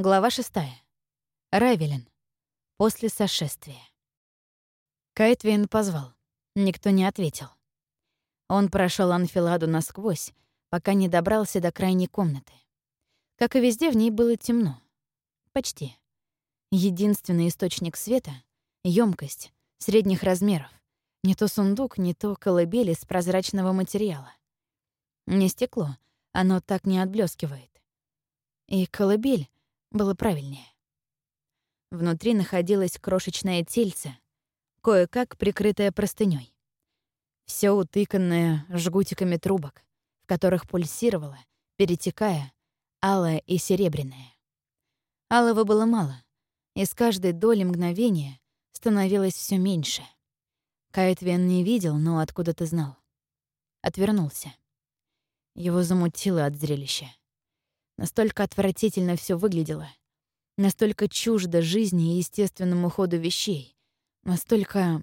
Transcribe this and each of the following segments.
Глава шестая. Райвелин. После сошествия. Кайтвин позвал. Никто не ответил. Он прошел анфиладу насквозь, пока не добрался до крайней комнаты. Как и везде, в ней было темно. Почти. Единственный источник света — емкость средних размеров. Не то сундук, не то колыбель из прозрачного материала. Не стекло, оно так не отблескивает. И колыбель было правильнее. Внутри находилось крошечное тельце, кое-как прикрытое простыней. Все утыканное жгутиками трубок, в которых пульсировало, перетекая, алое и серебряное. Алого было мало, и с каждой доли мгновения становилось все меньше. Кайтвен не видел, но откуда-то знал. Отвернулся. Его замутило от зрелища. Настолько отвратительно все выглядело. Настолько чуждо жизни и естественному ходу вещей. Настолько...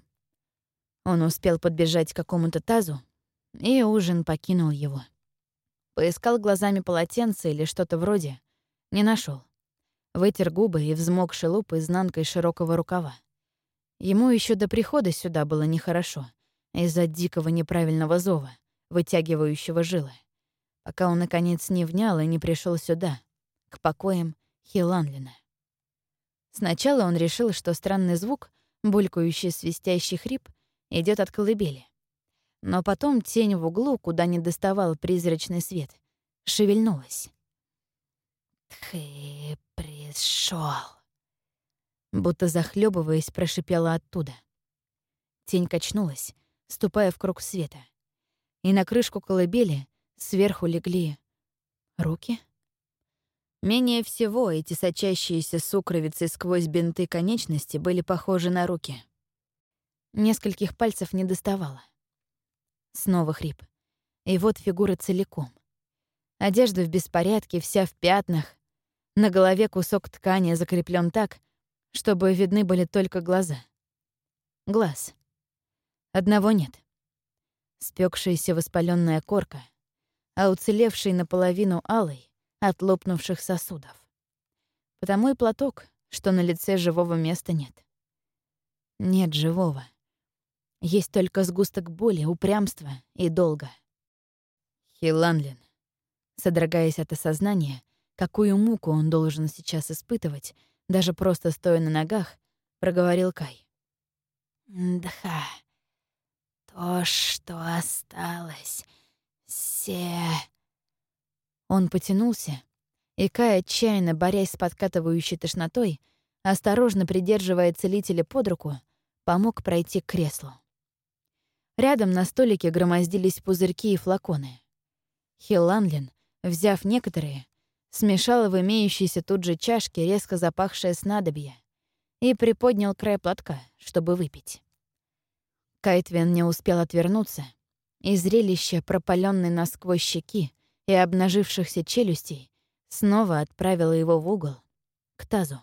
Он успел подбежать к какому-то тазу, и ужин покинул его. Поискал глазами полотенце или что-то вроде. Не нашел. Вытер губы и взмок шелуп изнанкой широкого рукава. Ему еще до прихода сюда было нехорошо из-за дикого неправильного зова, вытягивающего жилы пока он, наконец, не внял и не пришел сюда, к покоям Хиланлина. Сначала он решил, что странный звук, булькающий свистящий хрип, идет от колыбели. Но потом тень в углу, куда не доставал призрачный свет, шевельнулась. «Ты пришел, Будто захлебываясь, прошипела оттуда. Тень качнулась, ступая в круг света. И на крышку колыбели Сверху легли руки. Менее всего эти сочащиеся сукровицы сквозь бинты конечности были похожи на руки. Нескольких пальцев не доставало. Снова хрип. И вот фигура целиком. Одежда в беспорядке, вся в пятнах. На голове кусок ткани закреплен так, чтобы видны были только глаза. Глаз. Одного нет. Спекшаяся воспаленная корка — а уцелевший наполовину алый от лопнувших сосудов. Потому и платок, что на лице живого места нет. Нет живого. Есть только сгусток боли, упрямства и долга. Хиланлин, содрогаясь от осознания, какую муку он должен сейчас испытывать, даже просто стоя на ногах, проговорил Кай. «Да, то, что осталось, все...» Он потянулся, и Кай, отчаянно борясь с подкатывающей тошнотой, осторожно придерживая целителя под руку, помог пройти к креслу. Рядом на столике громоздились пузырьки и флаконы. Хилланлин, взяв некоторые, смешал в имеющейся тут же чашке резко запахшее снадобье и приподнял край платка, чтобы выпить. Кайтвен не успел отвернуться, и зрелище пропаленной насквозь щеки и обнажившихся челюстей снова отправило его в угол, к тазу.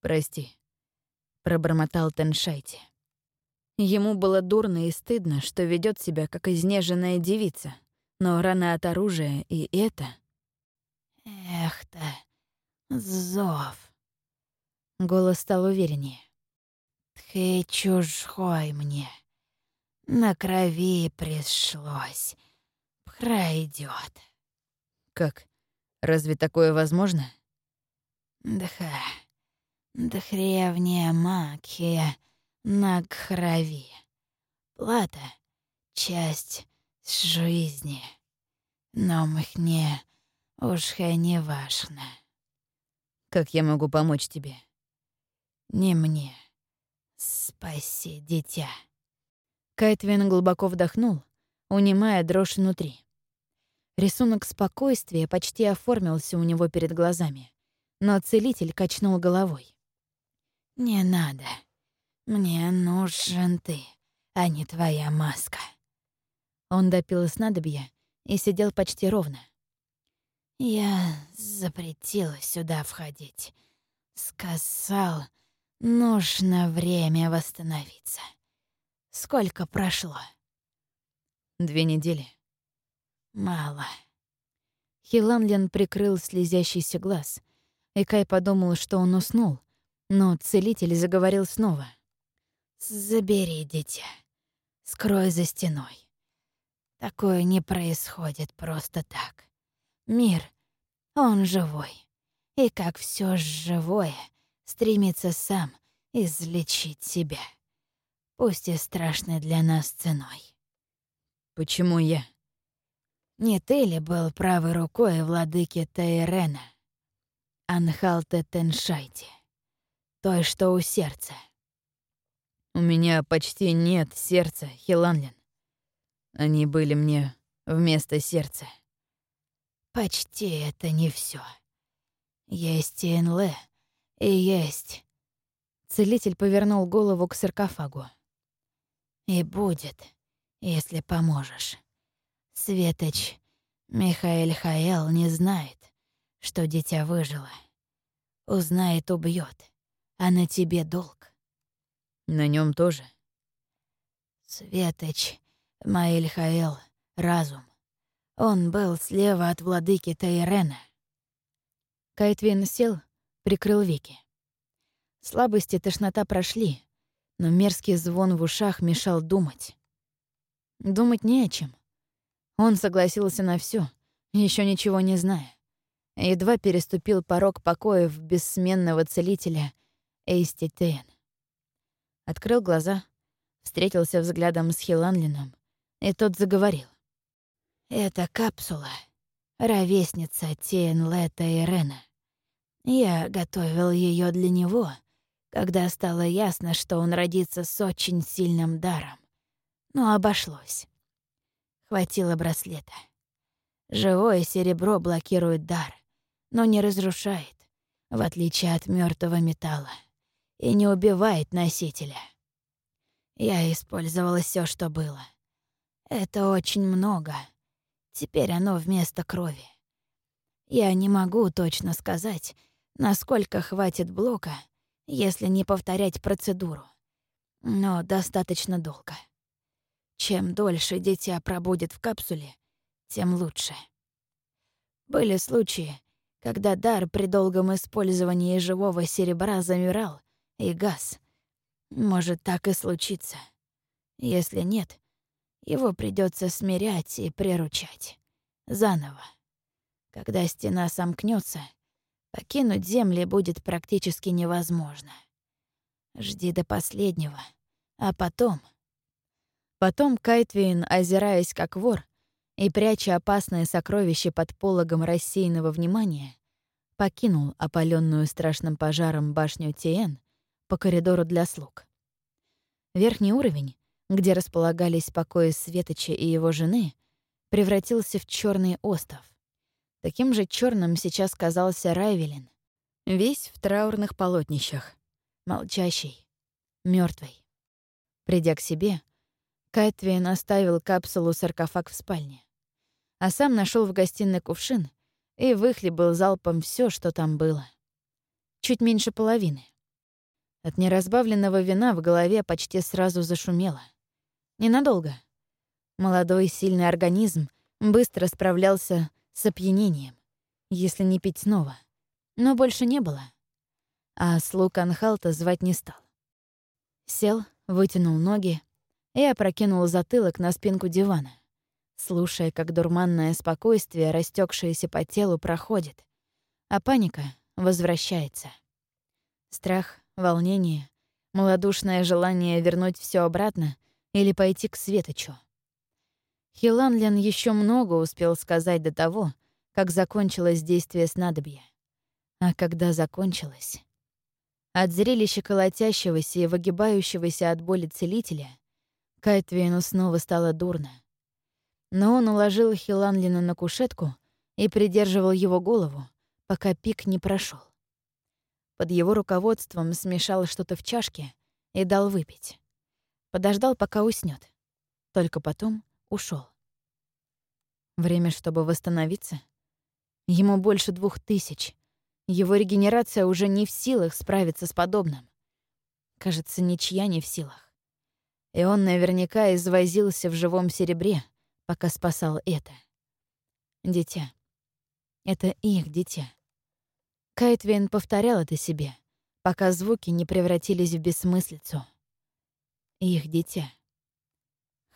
«Прости», — пробормотал Теншайте. Ему было дурно и стыдно, что ведет себя как изнеженная девица, но рана от оружия и это... «Эх-то, зов!» Голос стал увереннее. «Ты чужой мне!» На крови пришлось. Пройдет. Как? Разве такое возможно? Да, древняя магия на крови. Плата — часть жизни. Но мне уж не важно. Как я могу помочь тебе? Не мне. Спаси дитя. Кайтвин глубоко вдохнул, унимая дрожь внутри. Рисунок спокойствия почти оформился у него перед глазами, но целитель качнул головой. «Не надо. Мне нужен ты, а не твоя маска». Он допил снадобья и сидел почти ровно. «Я запретила сюда входить. Сказал, нужно время восстановиться». Сколько прошло? Две недели. Мало. Хиланлин прикрыл слезящийся глаз, и Кай подумал, что он уснул, но целитель заговорил снова. «Забери, дитя. Скрой за стеной. Такое не происходит просто так. Мир, он живой. И как все живое, стремится сам излечить себя. Пусть и страшной для нас ценой. Почему я? Не ты ли был правой рукой владыки Тейрена? Анхалте Теншайте, той, что у сердца. У меня почти нет сердца, Хиланлин. Они были мне вместо сердца. Почти это не все. Есть Инле и есть... Целитель повернул голову к саркофагу. И будет, если поможешь. Светоч Михаэль Хаэл не знает, что дитя выжило. Узнает, убьет, а на тебе долг. На нем тоже. Светоч Маэль Хаэл — разум. Он был слева от владыки Тайрена. Кайтвин сел, прикрыл веки. Слабость и тошнота прошли, но мерзкий звон в ушах мешал думать. Думать не о чем. Он согласился на все, еще ничего не зная. Едва переступил порог покоев бессменного целителя Эйсти Тейн. Открыл глаза, встретился взглядом с Хиланлином, и тот заговорил. «Это капсула, ровесница Тейнлета и Рена. Я готовил ее для него, когда стало ясно, что он родится с очень сильным даром. Но обошлось. Хватило браслета. Живое серебро блокирует дар, но не разрушает, в отличие от мертвого металла, и не убивает носителя. Я использовала все, что было. Это очень много. Теперь оно вместо крови. Я не могу точно сказать, насколько хватит блока, если не повторять процедуру. Но достаточно долго. Чем дольше дитя пробудет в капсуле, тем лучше. Были случаи, когда дар при долгом использовании живого серебра замирал и газ. Может так и случиться. Если нет, его придется смирять и приручать. Заново. Когда стена сомкнется, покинуть земли будет практически невозможно. Жди до последнего, а потом... Потом Кайтвейн, озираясь как вор и пряча опасное сокровище под пологом рассеянного внимания, покинул опаленную страшным пожаром башню Тиен по коридору для слуг. Верхний уровень, где располагались покои Светоча и его жены, превратился в черный остров. Таким же черным сейчас казался Райвелин, весь в траурных полотнищах, молчащий, мертвый. Придя к себе, Кайтвин оставил капсулу-саркофаг в спальне, а сам нашел в гостиной кувшин и выхлебал залпом все, что там было. Чуть меньше половины. От неразбавленного вина в голове почти сразу зашумело. Ненадолго. Молодой сильный организм быстро справлялся с опьянением, если не пить снова. Но больше не было. А слуг Анхалта звать не стал. Сел, вытянул ноги, и опрокинул затылок на спинку дивана, слушая, как дурманное спокойствие, растекшееся по телу, проходит, а паника возвращается. Страх, волнение, малодушное желание вернуть все обратно или пойти к Светочу. Хиланлин еще много успел сказать до того, как закончилось действие снадобья. А когда закончилось... От зрелища колотящегося и выгибающегося от боли целителя Кайтвейну снова стало дурно. Но он уложил Хиланлина на кушетку и придерживал его голову, пока пик не прошел. Под его руководством смешал что-то в чашке и дал выпить. Подождал, пока уснет. Только потом ушел. Время, чтобы восстановиться? Ему больше двух тысяч. Его регенерация уже не в силах справиться с подобным. Кажется, ничья не в силах. И он наверняка извозился в живом серебре, пока спасал это. Дитя. Это их дитя. Кайтвин повторял это себе, пока звуки не превратились в бессмыслицу. Их дитя.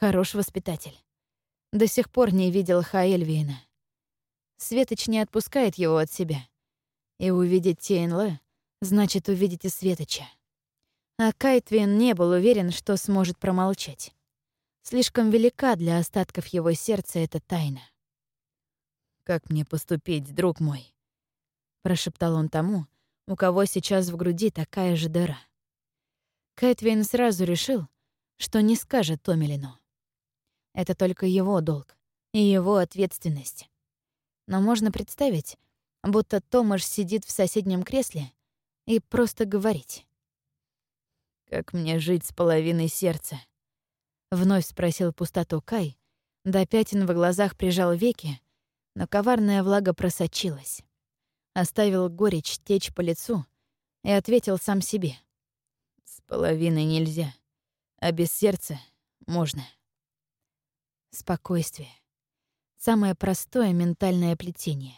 Хорош воспитатель. До сих пор не видел Хаэльвина. Светоч не отпускает его от себя. И увидеть Тейнле значит увидеть и Светоча. А Кайтвин не был уверен, что сможет промолчать. Слишком велика для остатков его сердца эта тайна. «Как мне поступить, друг мой?» — прошептал он тому, у кого сейчас в груди такая же дыра. Кайтвин сразу решил, что не скажет Томилину. Это только его долг и его ответственность. Но можно представить, будто Томаш сидит в соседнем кресле и просто говорить. «Как мне жить с половиной сердца?» Вновь спросил пустоту Кай, до пятен в глазах прижал веки, но коварная влага просочилась. Оставил горечь течь по лицу и ответил сам себе. «С половиной нельзя, а без сердца можно». Спокойствие. Самое простое ментальное плетение.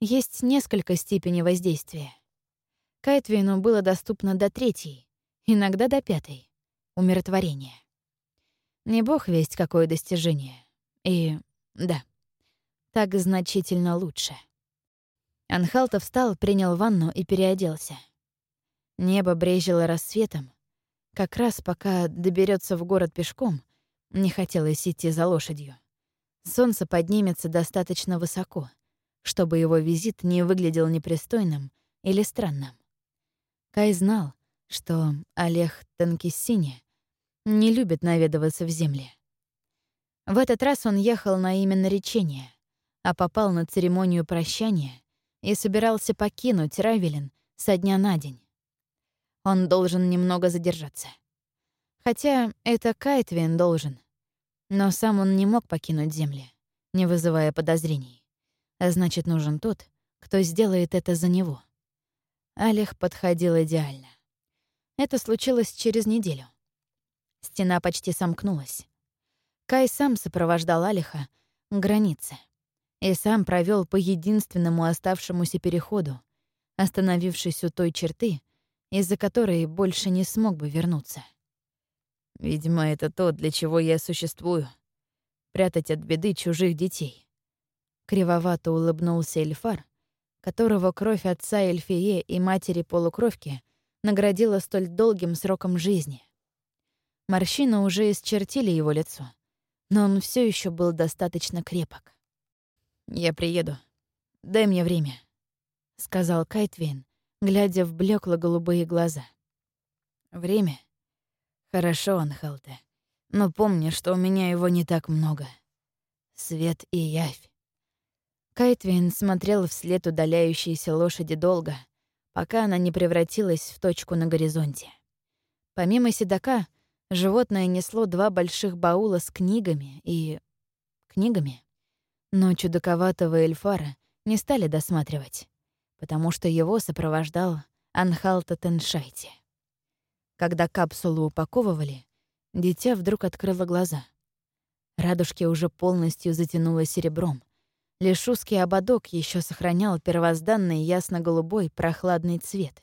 Есть несколько степеней воздействия. Кайтвину было доступно до третьей, иногда до пятой — умиротворение. Не бог весть какое достижение. И да, так значительно лучше. Анхалтов встал, принял ванну и переоделся. Небо брежило рассветом. Как раз пока доберется в город пешком, не хотелось идти за лошадью. Солнце поднимется достаточно высоко, чтобы его визит не выглядел непристойным или странным. Кай знал, что Олег Танкиссини не любит наведываться в земле. В этот раз он ехал на имя наречения, а попал на церемонию прощания и собирался покинуть Равелин со дня на день. Он должен немного задержаться. Хотя это Кайтвин должен. Но сам он не мог покинуть земли, не вызывая подозрений. А значит, нужен тот, кто сделает это за него. Алих подходил идеально. Это случилось через неделю. Стена почти сомкнулась. Кай сам сопровождал Алиха к границе и сам провел по единственному оставшемуся переходу, остановившись у той черты, из-за которой больше не смог бы вернуться. Видимо, это то, для чего я существую. Прятать от беды чужих детей. Кривовато улыбнулся Эльфар, которого кровь отца Эльфие и матери полукровки наградила столь долгим сроком жизни. Морщины уже исчертили его лицо, но он все еще был достаточно крепок. «Я приеду. Дай мне время», — сказал Кайтвин, глядя в блекло-голубые глаза. «Время? Хорошо, Анхалте. Но помни, что у меня его не так много. Свет и явь». Кайтвин смотрел вслед удаляющейся лошади долго, пока она не превратилась в точку на горизонте. Помимо седока — Животное несло два больших баула с книгами и... книгами. Но чудаковатого эльфара не стали досматривать, потому что его сопровождал Анхалта Теншайте. Когда капсулу упаковывали, дитя вдруг открыло глаза. Радужки уже полностью затянуло серебром. Лишь узкий ободок еще сохранял первозданный ясно-голубой прохладный цвет,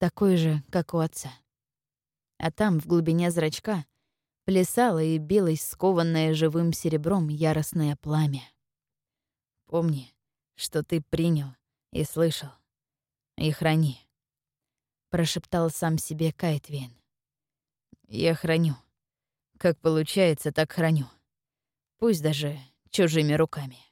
такой же, как у отца а там, в глубине зрачка, плясало и билось скованное живым серебром яростное пламя. «Помни, что ты принял и слышал, и храни», — прошептал сам себе Кайтвин. «Я храню. Как получается, так храню. Пусть даже чужими руками».